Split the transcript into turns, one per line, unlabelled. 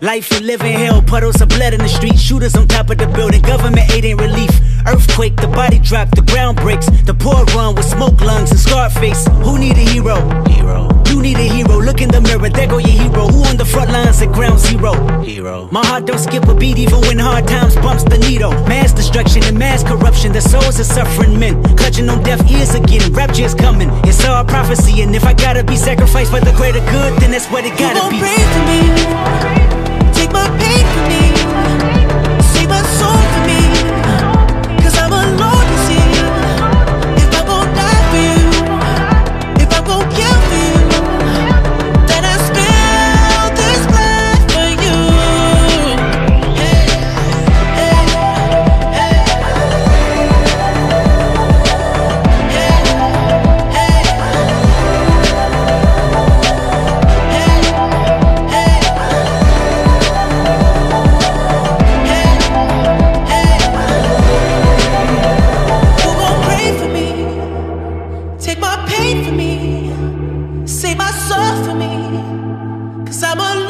Life you live in hell, puddles of blood in the street, shooters on top of the building, government aid ain't relief. Earthquake, the body drop, the ground breaks. The poor run with smoke lungs and scarred face. Who need a hero? Hero. You need a hero. Look in the mirror, there go your hero. Who on the front lines at ground zero? Hero. My heart don't skip a beat even when hard times bumps the needle. Mass destruction and mass corruption. The souls of suffering men clutching on deaf ears again. Rapture's coming. It's all prophecy, and if I gotta be sacrificed for the greater good, then that's what it gotta
you
be.
pray for me. Take my pain for me. for me. Cause I'm alone.